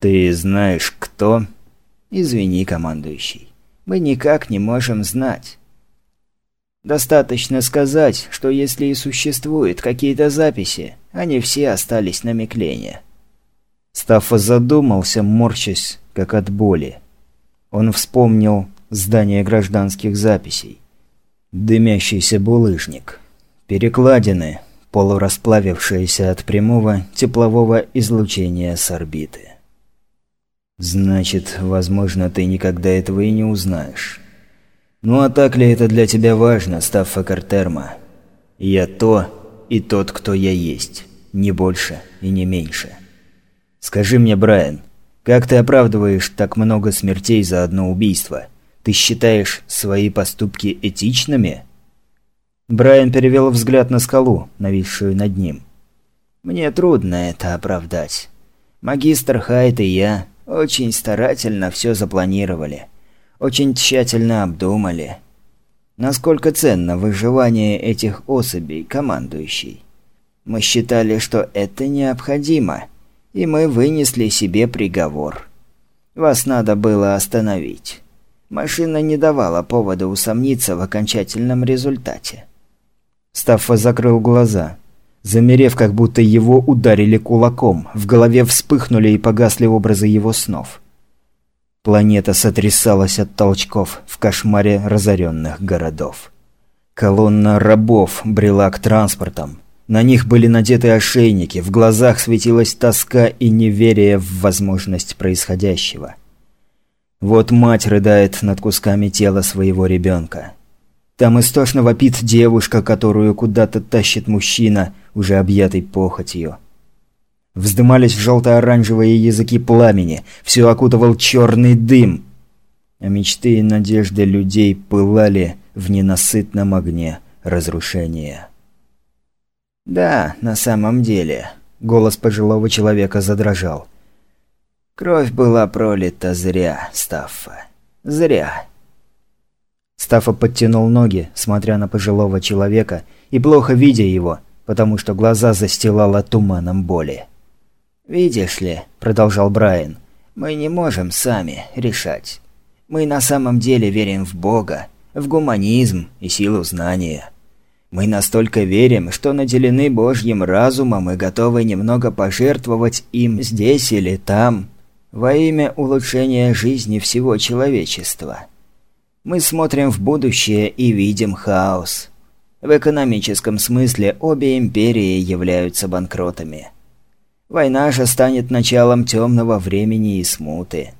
«Ты знаешь, кто?» «Извини, командующий. Мы никак не можем знать. Достаточно сказать, что если и существуют какие-то записи, они все остались на Миклене». Стаффа задумался, морщась, как от боли. Он вспомнил здание гражданских записей. Дымящийся булыжник. Перекладины, полурасплавившиеся от прямого теплового излучения с орбиты. Значит, возможно, ты никогда этого и не узнаешь. Ну а так ли это для тебя важно, Стаффа Картерма? Я то и тот, кто я есть. Не больше и не меньше. Скажи мне, Брайан, как ты оправдываешь так много смертей за одно убийство? Ты считаешь свои поступки этичными? Брайан перевел взгляд на скалу, нависшую над ним. Мне трудно это оправдать. Магистр Хайт и я очень старательно все запланировали. Очень тщательно обдумали. Насколько ценно выживание этих особей, командующий. Мы считали, что это необходимо – и мы вынесли себе приговор. Вас надо было остановить. Машина не давала повода усомниться в окончательном результате. Стаффа закрыл глаза. Замерев, как будто его ударили кулаком, в голове вспыхнули и погасли образы его снов. Планета сотрясалась от толчков в кошмаре разоренных городов. Колонна рабов брела к транспортам. На них были надеты ошейники, в глазах светилась тоска и неверие в возможность происходящего. Вот мать рыдает над кусками тела своего ребенка. Там истошно вопит девушка, которую куда-то тащит мужчина, уже объятый похотью. Вздымались желто-оранжевые языки пламени, все окутывал черный дым. А мечты и надежды людей пылали в ненасытном огне разрушения. «Да, на самом деле», – голос пожилого человека задрожал. «Кровь была пролита зря, Стаффа. Зря». Стаффа подтянул ноги, смотря на пожилого человека, и плохо видя его, потому что глаза застилало туманом боли. «Видишь ли», – продолжал Брайан, – «мы не можем сами решать. Мы на самом деле верим в Бога, в гуманизм и силу знания». Мы настолько верим, что наделены Божьим разумом и готовы немного пожертвовать им здесь или там, во имя улучшения жизни всего человечества. Мы смотрим в будущее и видим хаос. В экономическом смысле обе империи являются банкротами. Война же станет началом темного времени и смуты.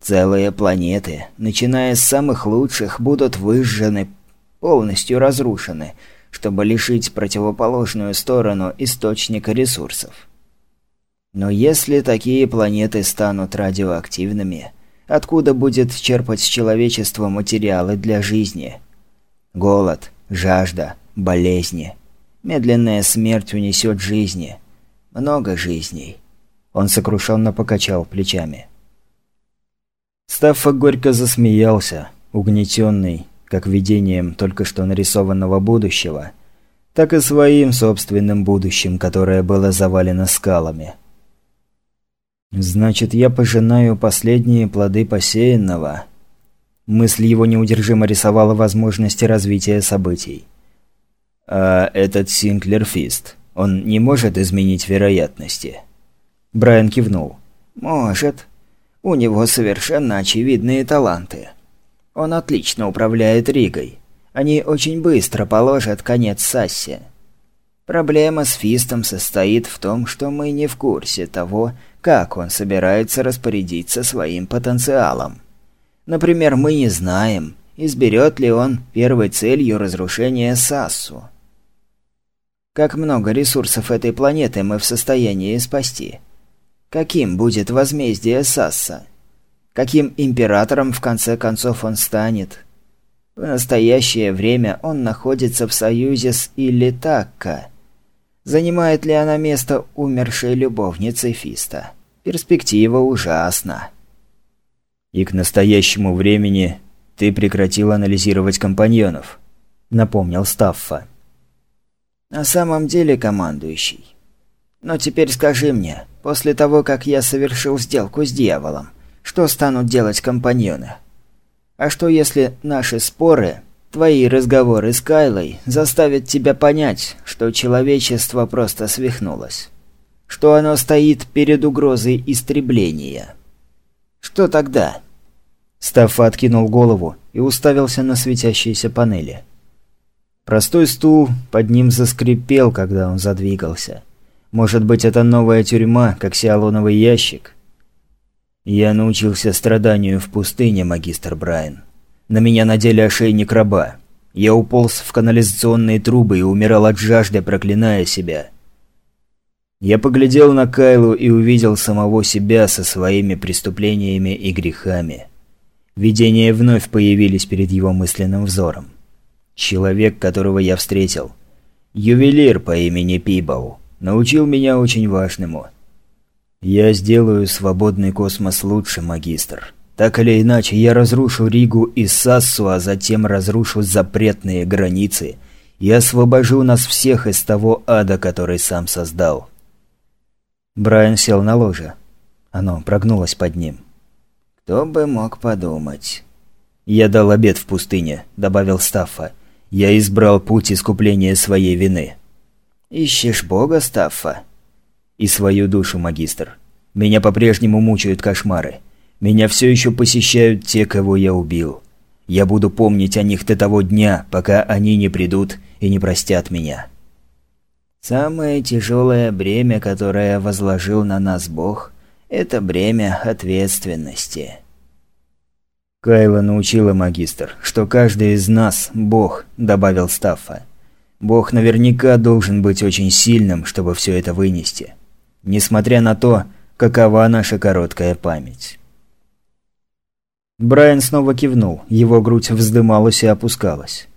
Целые планеты, начиная с самых лучших, будут выжжены полностью разрушены, чтобы лишить противоположную сторону источника ресурсов. Но если такие планеты станут радиоактивными, откуда будет черпать человечество материалы для жизни? Голод, жажда, болезни. Медленная смерть унесет жизни. Много жизней. Он сокрушенно покачал плечами. Стаффа горько засмеялся, угнетенный, как видением только что нарисованного будущего, так и своим собственным будущим, которое было завалено скалами. «Значит, я пожинаю последние плоды посеянного». Мысль его неудержимо рисовала возможности развития событий. «А этот Синклер Фист, он не может изменить вероятности?» Брайан кивнул. «Может. У него совершенно очевидные таланты». Он отлично управляет Ригой. Они очень быстро положат конец Сассе. Проблема с Фистом состоит в том, что мы не в курсе того, как он собирается распорядиться своим потенциалом. Например, мы не знаем, изберет ли он первой целью разрушения Сассу. Как много ресурсов этой планеты мы в состоянии спасти? Каким будет возмездие Сасса? Каким императором в конце концов он станет? В настоящее время он находится в союзе с Иллитакка. Занимает ли она место умершей любовницы Фиста? Перспектива ужасна. И к настоящему времени ты прекратил анализировать компаньонов, напомнил Стаффа. На самом деле, командующий. Но теперь скажи мне, после того, как я совершил сделку с дьяволом, что станут делать компаньоны? А что если наши споры, твои разговоры с Кайлой заставят тебя понять, что человечество просто свихнулось? Что оно стоит перед угрозой истребления? Что тогда?» Стаффа откинул голову и уставился на светящиеся панели. Простой стул под ним заскрипел, когда он задвигался. Может быть, это новая тюрьма, как сиалоновый ящик? Я научился страданию в пустыне, магистр Брайан. На меня надели ошейник раба. Я уполз в канализационные трубы и умирал от жажды, проклиная себя. Я поглядел на Кайлу и увидел самого себя со своими преступлениями и грехами. Видения вновь появились перед его мысленным взором. Человек, которого я встретил. Ювелир по имени Пибау. Научил меня очень важному. Я сделаю свободный космос лучше, магистр. Так или иначе, я разрушу Ригу и Сассу, а затем разрушу запретные границы и освобожу нас всех из того ада, который сам создал. Брайан сел на ложе. Оно прогнулось под ним. Кто бы мог подумать. «Я дал обед в пустыне», — добавил Стаффа. «Я избрал путь искупления своей вины». «Ищешь Бога, Стаффа?» «И свою душу, магистр. Меня по-прежнему мучают кошмары. Меня все еще посещают те, кого я убил. Я буду помнить о них до того дня, пока они не придут и не простят меня». «Самое тяжелое бремя, которое возложил на нас Бог, это бремя ответственности». Кайла научила магистр, что каждый из нас – Бог, добавил Стаффа. Бог наверняка должен быть очень сильным, чтобы все это вынести. Несмотря на то, какова наша короткая память. Брайан снова кивнул, его грудь вздымалась и опускалась.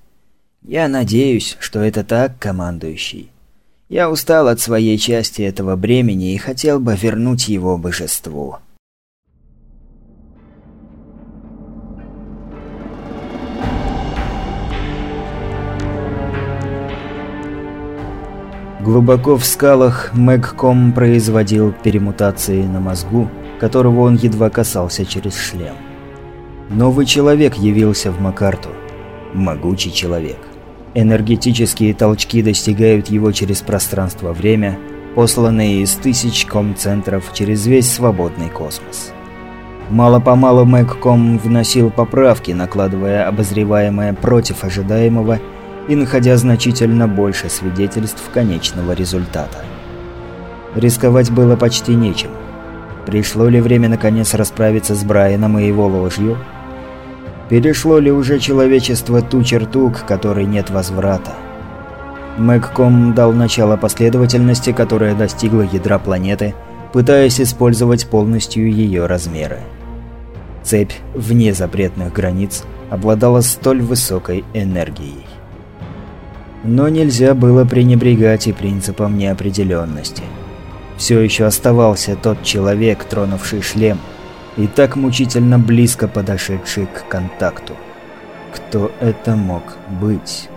«Я надеюсь, что это так, командующий. Я устал от своей части этого бремени и хотел бы вернуть его божеству». Глубоко в скалах Мэгком производил перемутации на мозгу, которого он едва касался через шлем. Новый человек явился в Макарту. Могучий человек. Энергетические толчки достигают его через пространство-время, посланные из тысяч ком-центров через весь свободный космос. Мало-помалу Мэгком вносил поправки, накладывая обозреваемое против ожидаемого и находя значительно больше свидетельств конечного результата. Рисковать было почти нечем. Пришло ли время наконец расправиться с Брайаном и его ложью? Перешло ли уже человечество ту черту, к которой нет возврата? Мэгком дал начало последовательности, которая достигла ядра планеты, пытаясь использовать полностью ее размеры. Цепь вне запретных границ обладала столь высокой энергией. Но нельзя было пренебрегать и принципом неопределенности. Все еще оставался тот человек, тронувший шлем, и так мучительно близко подошедший к контакту. Кто это мог быть?